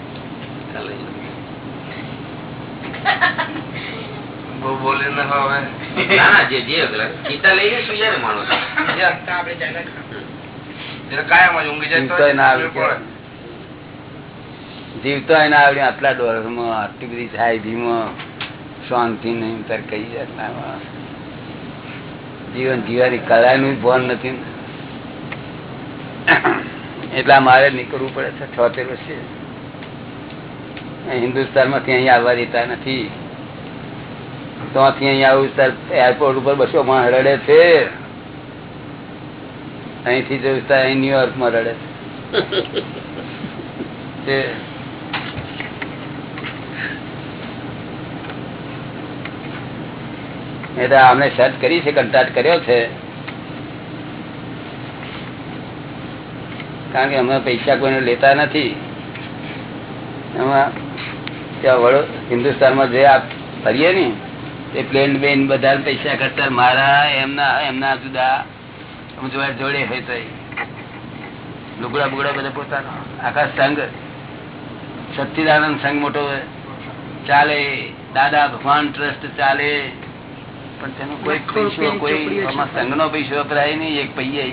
S4: ના ના જાય ને
S6: જાય
S2: ના. જીવતો ના આવડે આટલા ડોલરમાં આટલી બધી સાહેબીમાં શાંતિ નહીં તાર કઈ જાતના જીવન જીવાની કળાનું ભાન નથી ને. એટલે મારે નીકળવું પડે છે, છોતેર વર્ષે. હિન્દુસ્તાનમાંથી અહીંયા આવવા દેતા નથી. તો અહીં આવું એરપોર્ટ ઉપર બસો માં રડે છે. અહીંથી જવું અહીં ન્યુયોર્કમાં રડે છે. એ તો અમને સર્ચ કરી છે કન્ટેક્ટ કર્યો છે. કારણ કે અમે પૈસા કોઈને લેતા નથી. એમાં ત્યાં વડો હિન્દુસ્તાનમાં જે આપ ફરીએ ને એ પ્લેન બેન બધા પૈસા કરતા મારા એમના એમના જુદા. જોવા જોડે જોડે હોય તો લુગડા બુગડા બધા પોતાનો. આખા સંઘ. સચ્ચિદાનંદ સંઘ મોટો ચાલે. દાદા ભગવાન ટ્રસ્ટ ચાલે. પણ તેનો કોઈ પૈસો કોઈ સંઘ નો પૈસો વપરાય નહીં. એક પૈયે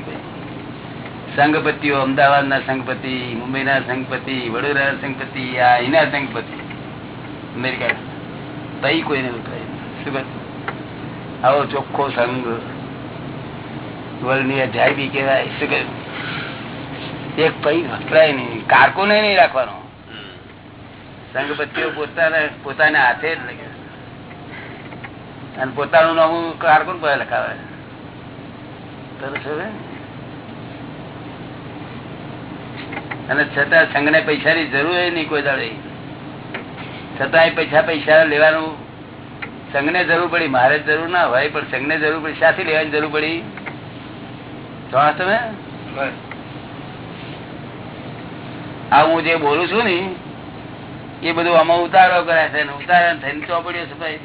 S2: સંઘપતિઓ અમદાવાદ ના સંઘપતિ મુંબઈ ના સંઘપતિ વડોદરા સંઘપતિ, આ એના સંઘપતિ. અમેરિકા. તઈ કોઈને શું આવો ચોખ્ખો સંઘ. વર્લ્ડની અજાયબી કહેવાય. શું કહ્યું એક પૈ વપરાય નહીં. કારકુને નહીં રાખવાનો. સંઘપતિઓ પોતાના પોતાના હાથે જ લખે. અને પોતાનું નામ કારકુન પર લખાવે. તરસ હવે ને? અને છતાં સંઘને પૈસાની જરૂર નહીં કોઈ દાડે. છતાંય પૈસા પૈસા લેવાનું સંઘને જરૂર પડી મારે જરૂર ના હોય પણ સંઘને જરૂર પડી. શાથી લેવાની જરૂર પડી? જાણો તમે? આ હું જે બોલું છું ને એ બધું આમાં ઉતારો કરે છે ને ઉતારા થઈને ચોપડીઓ છપાય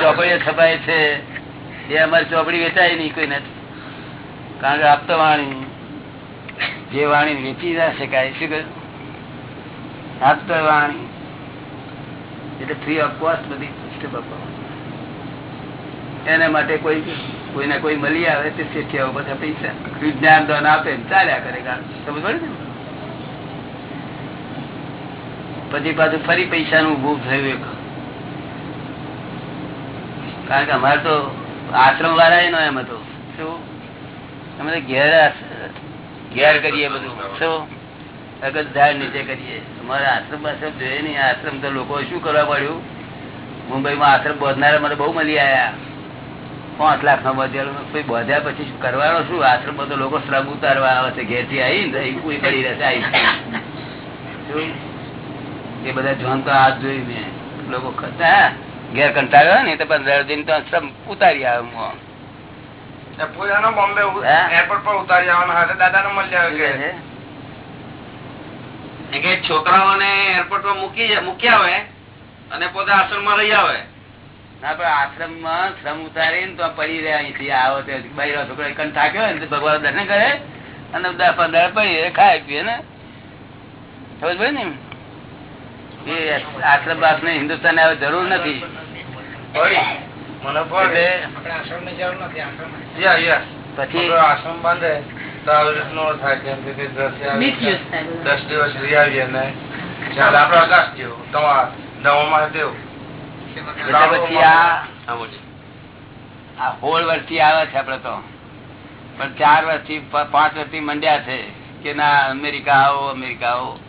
S5: ચોપડીઓ છપાય
S2: છે. એ અમારી ચોપડી વેચાય નહીં, કોઈ નથી. કારણ કે આપતો વાણી, જે વાણી વેચી ના શકાય. શું કહ્યું? આપતો વાણી. એટલે ફ્રી ઓફ કોસ્ટ બધી પુસ્તક. એના માટે કોઈ, કોઈને કોઈ મળી આવે તે શીખ્યા બધા પૈસા. વિજ્ઞાન દાન આપે ચાલ્યા કરે. સમજ પડે ને? પછી પાછું ફરી પૈસાનું ઉભું થયું એક. કારણ કે અમારે તો આશ્રમ વાળા એનો એમ હતો. શું? અમે ઘેર ઘેર કરીએ બધું. શું? આશ્રમ આશ્રમ જોઈએ મુંબઈમાં આશ્રમ બોધનારા મને બહુ મળી આવ્યા પાંચ લાખ નો બધેલો. કોઈ બોધ્યા પછી કરવાનો? શું? આશ્રમ તો લોકો શ્રમ ઉતારવા આવે છે. આવી પૂરી પડી રહેશે આવી? એ બધા જોન હાથ જોઈ મેં. લોકો ખતા. ઘેર કંટાળ્યો ને તો પંદર દિન તો ઉતારી આવે હું
S6: પૂજાનો બોમ્બે
S2: હે?
S6: એરપોર્ટ પર ઉતારી આવવાના હાથે દાદા નો મળી કે?
S4: છોકરાઓને એરપોર્ટ પર મૂકી મૂકી આવે અને પોતે આશ્રમમાં રહી આવે.
S2: ના પણ આશ્રમમાં શ્રમ ઉતારીને તો પડી રહ્યા અહીંથી આવો તે બૈરો છોકરો થાક્યો ને ભગવાન દર્શન કરે અને દસ પંદર પડી ખાય પીએ ને. સમજ ભાઈ ને એ આશ્રમ બાપ ને હિન્દુસ્તાન આવે જરૂર નથી. પછી
S6: આશ્રમ બાંધે તો આવી રીતનું થાય કેમ કે દસ આવી-
S5: Misuse થાય. બધું.
S6: દસ દિવસ રહી આવીએ ને આપડે આકાશ જેવું તમારા દવામાં તેવું
S2: પછી આ
S4: હા, બોલીએ.
S2: આ સોળ વર્ષથી આવે છે આપડે તો. પણ ચાર વર્ષથી પાંચ વર્ષથી મંડ્યા છે કે ના અમેરિકા આવો અમેરિકા આવો.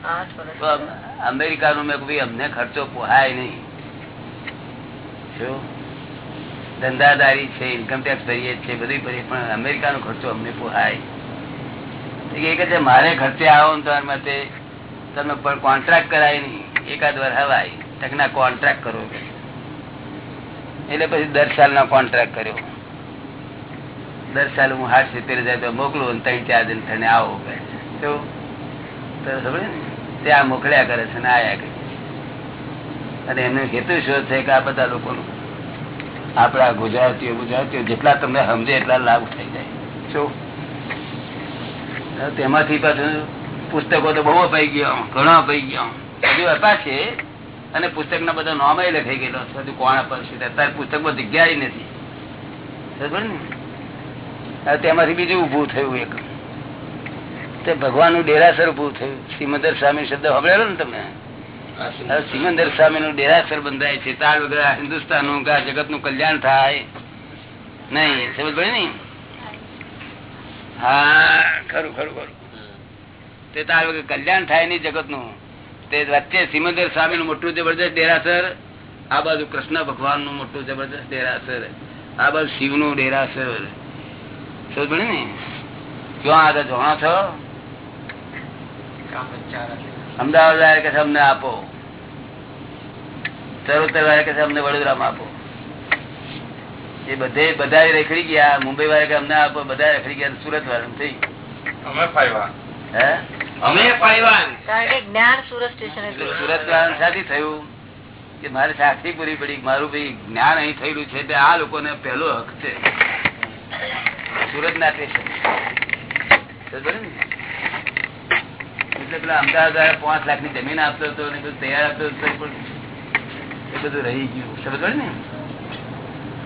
S2: અમેરિકાનું મેં ભાઈ અમને ખર્ચો પોહાય નહીં. ધંધાદારી છે ઇન્કમ ટેક્સ ભરીએ છીએ બધું ભરીએ પણ અમેરિકાનો ખર્ચો અમને પોહાય. એક જ મારે ખર્ચે આવો ને માટે તમે પણ કોન્ટ્રાક્ટ કરાય નહીં. એકાદ વાર હવાય. તકના કોન્ટ્રાક્ટ કરો. એટલે પછી દર સાલનો કોન્ટ્રાક્ટ કર્યો. દર સાલ હું હાથ સિત્તેર હજાર રૂપિયા મોકલું ત્રણ ચાર દિન થઈને આવો. તો સમજે ને? ત્યાં મોકલ્યા કરે છે ને આયા કરે અને એમનો હેતુ શું છે કે આ બધા લોકોનું? આપણા ગુજરાતીઓ ગુજરાતીઓ જેટલા તમને સમજે એટલા લાભ થઈ જાય. શું? તેમાંથી પાછું પુસ્તકો તો બહુ અપાઈ ગયો, ઘણો અપાઈ ગયો. હજુ અપાશે અને પુસ્તક ના બધા નામ લખાઈ ગયેલો છે. હજુ કોણ અપાશે અત્યારે પુસ્તકમાં જગ્યા નથી. બરાબર ને? તેમાંથી બીજું ઉભું થયું એક. તે ભગવાનનું ડેરાસર ઉભું થયું. સિમંદર સ્વામી શબ્દ સાંભળેલો ને તમે? સિમંદર સ્વામી નું ડેરાસર બંધાય છે. તાર વગર હિન્દુસ્તાનનું જગતનું કલ્યાણ થાય. નહીં સમજ પડે નઈ હા ખરું ખરું ખરું. તે તાર વગર કલ્યાણ થાય નહીં જગતનું તે વચ્ચે સિમંદર સ્વામી નું મોટું જબરદસ્ત ડેરાસર આ બાજુ કૃષ્ણ ભગવાનનું મોટું જબરદસ્ત ડેરાસર આ બાજુ શિવનું ડેરાસર. સમજ પડે ને ક્યાં આગળ જોણો છો? અમદાવાદ વાળા કે અમને આપો. ચરોતર વાળા કે અમને વડોદરામાં આપો. એ બધે બધા રેખડી ગયા મુંબઈ વાળા કે અમને આપો બધા રેખડી ગયા સુરત વાળા થઈ
S6: અમે ફાયવા
S2: હે?
S4: અમે પાયવા એમ.
S3: કારણ કે જ્ઞાન સુરત સ્ટેશન
S2: એટલે સુરત વાળા સાથે થયું કે મારે સાક્ષી પૂરી પડી મારું ભાઈ જ્ઞાન અહીં થયેલું છે આ લોકોને પહેલો હક છે. સુરત ના? સ્ટેશન? એટલે પેલા અમદાવાદ પાંચ લાખની જમીન આપતો હતો ને બધું તૈયાર આપતો હતો એ બધું રહી ગયું. સમજ ને?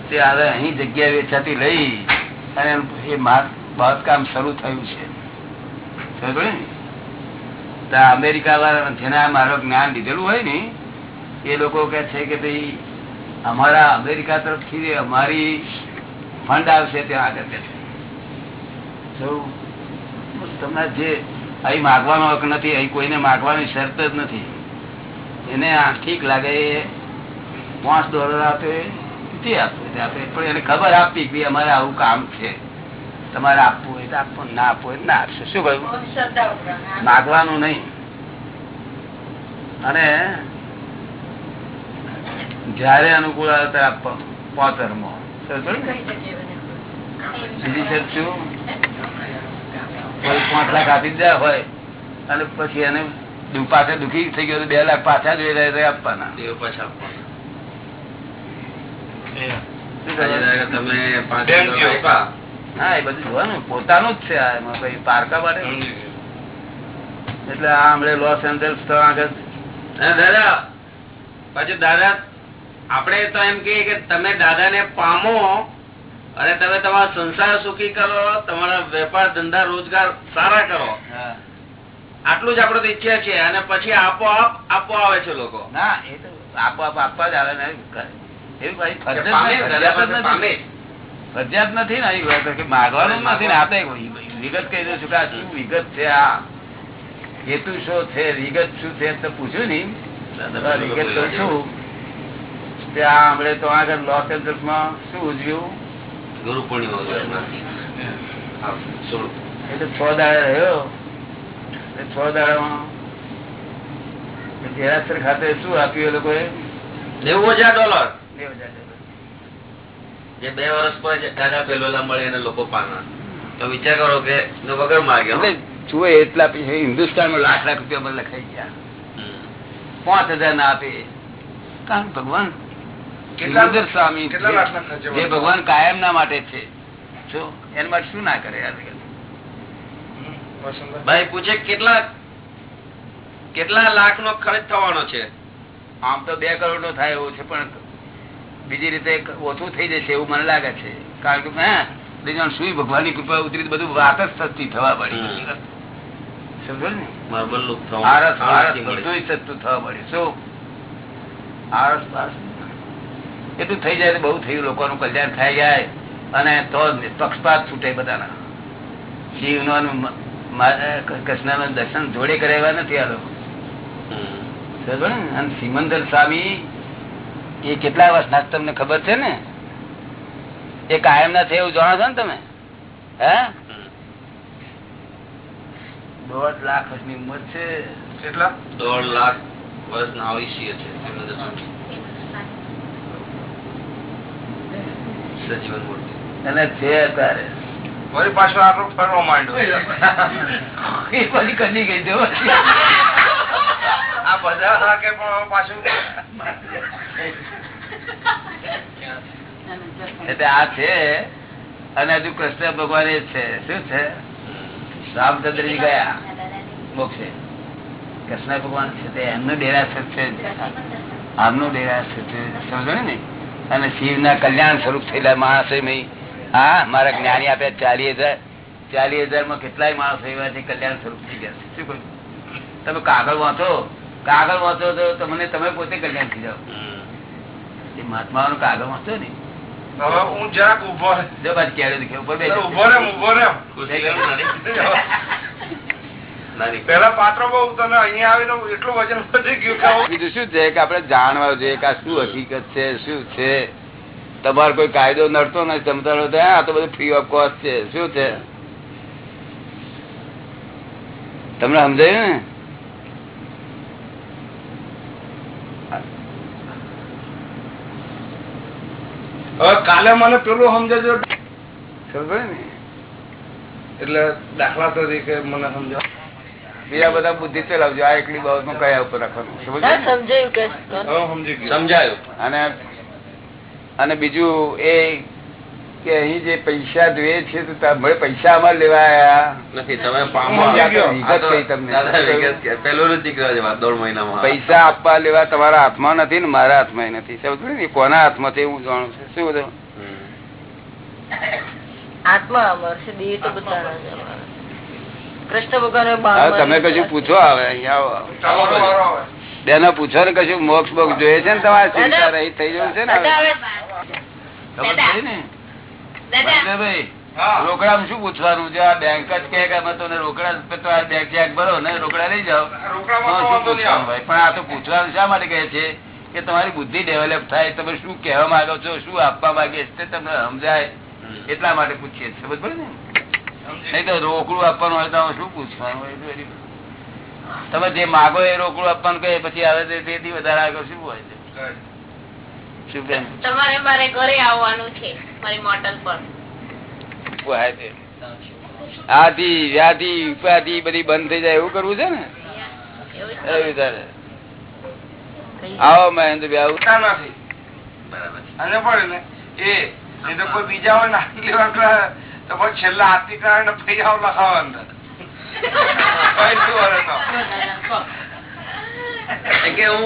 S2: તે હવે અહીં જગ્યા વેચાતી લઈ અને એ બાંધકામ શરૂ થયું છે. સમજ ને? અમેરિકા વાળા જેને મારો જ્ઞાન લીધેલું હોય ને, એ લોકો કે છે કે ભાઈ, અમારા અમેરિકા તરફથી અમારી ફંડ આવશે ત્યાં આગળ કે જે અહીં માગવાનો હક નથી અહીં કોઈને માગવાની શરત જ નથી. એને ઠીક લાગે પાંચ ડોલર આપે તે આપે આપે પણ એને ખબર આપતી કે અમારે આવું કામ છે. તમારે આપવું હોય તો આપવું ના આપવું હોય ના આપશે. શું કહ્યું? માગવાનું નહીં. અને જયારે અનુકૂળ આવે ત્યારે આપવાનું પોતરમાં બીજી શરત શું? પાંચ લાખ આપી દીધા હોય અને પછી એને પાછા દુખી થઈ ગયો બે લાખ પાછા જોઈ રહ્યા આપવાના.
S4: પાછા આપવાના.
S2: હા એ બધું જોવાનું પોતાનું જ છે એમાં કઈ પારકા માટે એટલે આ હમણાં લોસ એન્જલ્સ તો આગળ
S4: દાદા પછી દાદા આપણે તો એમ કહીએ કે તમે દાદાને પામો અને તમે તમારા સંસાર સુખી કરો તમારા વેપાર ધંધા રોજગાર સારા કરો. આટલું જ આપડે તો છે અને પછી આપોઆપ આપો આવે છે લોકો.
S2: ના એ તો આપોઆપ આપવા જ આવે ને. ફરજિયાત નથી. કે માગવાનું નથી વિગત કહી દઉં છું કે શું વિગત છે? આ હેતુ શું છે? વિગત શું છે? તો પૂછ્યું વિગત કહું છું. ત્યાં હમણાં તો આગળ લોસ એન્જલ્સમાં શું ઉજવ્યું?
S4: ગુરુ પૂર્ણિમા.
S2: એટલે છ દાડા રહ્યો. છ દાડામાં જેરાસર ખાતે શું આપ્યું એ લોકોએ?
S4: નેવું હજાર ડોલર.
S2: નેવું હજાર
S4: જે બે વર્ષ પર પેલોલા મળે એને લોકો પાના. તો વિચાર કરો કે વગર માગ્યો
S2: એટલે એટલા પછી હિન્દુસ્તાનમાં લાખ લાખ રૂપિયા લખાઈ ગયા. પાંચ હજાર ના આપે. કારણ ભગવાન સ્વામી
S6: કેટલા
S2: છે. જે ભગવાન? કાયમ ના માટે છે. એના માટે શું ના કરે
S4: ભાઈ પૂછે કેટલા કેટલા લાખ નો ખર્ચ થવાનો છે?
S2: આમ તો બે કરોડ નો થાય એવું છે પણ બીજી રીતે ઓછું થઈ જશે એવું મને લાગે છે. કારણ કે હા બીજા શું ભગવાનની કૃપા ઉતરી બધું વાત જ સસ્તી થવા પડી. સમજો ને?
S4: માર્બલ
S2: થવા પડ્યું શું? આરસ પારસ એટલું થઈ જાય બહુ થયું લોકોનું કલ્યાણ થઈ જાય. અને તો પક્ષપાત છૂટે બધાના. શિવનો કૃષ્ણનું દર્શન જોડે કરાવ્યા નથી આ લોકો. અને સિમંદર સ્વામી એ કેટલા વર્ષના ના તમને ખબર છે ને? એ કાયમ ના છે એવું જાણો છો ને તમે? હે? દોઢ લાખ વર્ષની ઉંમર છે.
S6: કેટલા?
S4: દોઢ લાખ વર્ષ ના આયુષ્ય છે સિમંદર સ્વામી. સજીવન મૂર્તિ
S2: અને છે અત્યારે
S6: વળી પાછો આટલો ફરવા માંડ્યો.
S2: એ પછી કદી ગઈ જો
S6: આ બધા નાખે પણ પાછું?
S2: એટલે આ છે અને હજુ કૃષ્ણ ભગવાન એ છે. શું છે? રામચંદ્રજી ગયા. મોક્ષે. કૃષ્ણ ભગવાન છે તે એમનું ડેરાસર છે આમનું ડેરાસર છે સમજો ને? અને શિવ ના કલ્યાણ સ્વરૂપ થયેલા માણસ હા મારા જ્ઞાની આપ્યા ચાલીસ હજાર. ચાલીસ હજારમાં કેટલાય માણસો એવા છે કલ્યાણ સ્વરૂપ થઈ ગયા શું કહ્યું તમે કાગળ વાંચો. કાગળ વાંચો તો તમને તમે પોતે કલ્યાણ થઈ જાઓ. એ મહાત્મા નું કાગળ વાંચો ને.
S6: હું જરાક ઊભો
S2: જો કેળે દેખે
S6: ઊભો રે
S4: ઊભો
S6: પેલા પાત્ર બહુ તને અહીંયા આવીને એટલું વજન વધી ગયું
S2: બીજું શું છે કે આપણે જાણવા જોઈએ કે આ શું હકીકત છે શું છે? તમારો કોઈ કાયદો નડતો નથી સમજાડો તો આ તો બધું ફ્રી ઓફ કોસ્ટ છે. શું છે? તમને સમજાયું ને?
S6: હવે કાલે મને પેલું સમજાજો.
S2: સમજાય ને?
S6: એટલે દાખલા તરીકે મને સમજાવો.
S2: બીજા બધા બુદ્ધિ ચલાવજો આ એકલી બાબતમાં કયા ઉપર રાખવાનું?
S3: સમજાયું?
S2: અને અને બીજું એ કે અહીં જે પૈસા જોઈએ છે તો તમે પૈસા અમારે લેવાયા.
S4: નથી તમે
S2: પૈસા આપવા લેવા તમારા હાથમાં નથી ને મારા હાથમાં નથી. સમજ ને? કોના હાથમાં છે હું જાણું છું? શું બધું?
S3: આત્મા અમર છે દેહ તો બધા કૃષ્ણ ભગવાન
S2: તમે કશું પૂછો આવે અહીંયા આવો.
S6: ચાલો વારો આવે
S2: બેનો પૂછો ને કશું મોક્ષ બોક્ષ જોઈએ છે ને તમારે ચિંતા રહી થઈ જવું છે ને. રોકડા શું પૂછવાનું? છે આ બેંક જ કે અમે રોકડા તો આ બેંક ચેક ભરો ને રોકડા લઈ જાઓ. પણ આ તો પૂછવાનું શા માટે કહે છે? કે તમારી બુદ્ધિ ડેવલપ થાય તમે શું કહેવા માંગો છો શું આપવા માંગે છે તે તમને સમજાય. એટલા માટે પૂછીએ છીએ. સમજ પડે ને? નહીં તો રોકડું આપવાનું હોય તો શું પૂછવાનું હોય? તમે જે માગો એ રોકડું આપવાનું કહે પછી આવે તો તેથી વધારે આગળ શું હોય છે? શું બેન?
S7: તમારે મારે ઘરે આવવાનું છે મારી મોટલ પર.
S2: હોય છે ઉપાધિ બધી બંધ થઈ જાય એવું કરવું છે ને?
S7: એવું
S2: તારે. આવો મહેન્દ્ર ભાઈ આવું
S6: અને પણ એ તો કોઈ બીજા લેવા તો પછી છેલ્લા હાથી કારણે પૈયા લખાવા અંદર પૈસું વળે તો.
S4: કારણ કે હું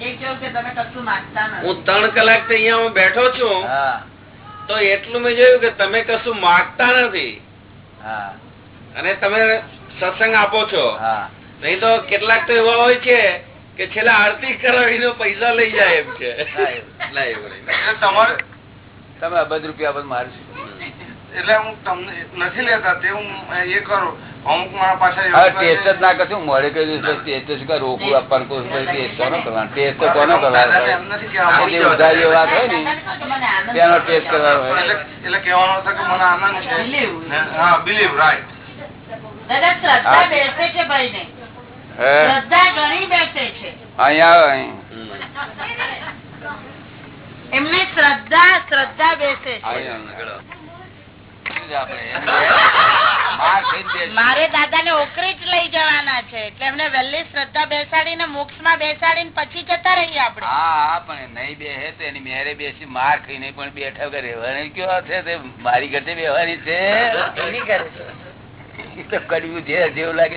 S5: એક જો કે તમે કશું માંગતા નથી.
S4: હું ત્રણ કલાકથી હું બેઠો છું. તો એટલું મેં જોયું કે તમે કશું માગતા નથી. અને તમે સત્સંગ આપો છો.
S2: હા.
S4: નહીં તો કેટલાક તો એવા હોય છે કે છેલ્લા આરતી કરાવીને પૈસા લઈ જાય એમ છે.
S2: તમે અબજ રૂપિયા બધું મારશું.
S6: એટલે હું તમને નથી લેતા તે હું એ કરું. અમુક મારા પાછા
S2: ટેસ્ટ જ ના કરશું મોડે કહી ટેસ્ટ શું કરે રોકવું આપવાનું કોઈ ટેસ્ટ કોનો કરવાનો ટેસ્ટ તો કોનો કરવાનો
S6: એમ નથી કહેવાનું.
S2: આ જે ઉધારીઓ વાત હોય ને
S5: મને આનંદ
S2: તેનો ટેસ્ટ કરવાનો હોય.
S6: એટલે એટલે કહેવાનો હતો કે મને આનંદ છે. હા બિલીવ રાઈટ
S5: દાદા શ્રદ્ધા બેસે છે ભાઈ ને
S2: હે?
S5: શ્રદ્ધા ઘણી બેસે છે.
S2: અહીંયા આવો અહીં.
S4: હમ.
S5: એમને શ્રદ્ધા શ્રદ્ધા બેસે છે
S2: અહીંયા શું છે આપણે? એમ કે માર
S5: દાદા ને ઓકરી જ લઈ જવાના છે એટલે એમને વહેલી શ્રદ્ધા બેસાડીને મોક્ષમાં બેસાડીને પછી જતા રહીએ આપણે.
S2: હા હા પણ નહીં બેસે તો એની મેરે બેસી માર ખાઈને પણ બેઠા કરે રહેવાની કયો છે? તે મારી ઘરે બેવાની છે કરવું જે જેવું લાગે